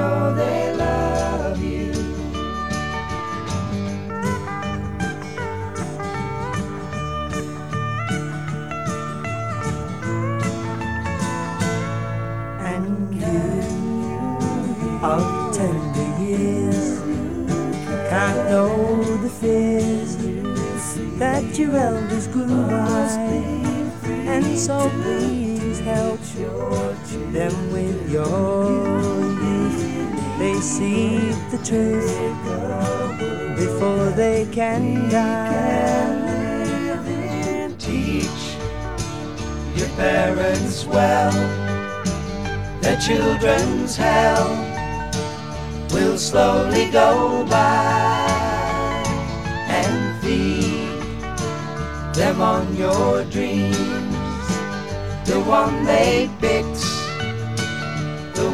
know they love you. And you of tender years can't know the fears that your elders grew by, and so please help them with your. They see the truth before they can die. Teach your parents well, their children's hell will slowly go by and feed them on your dreams. The one they picked,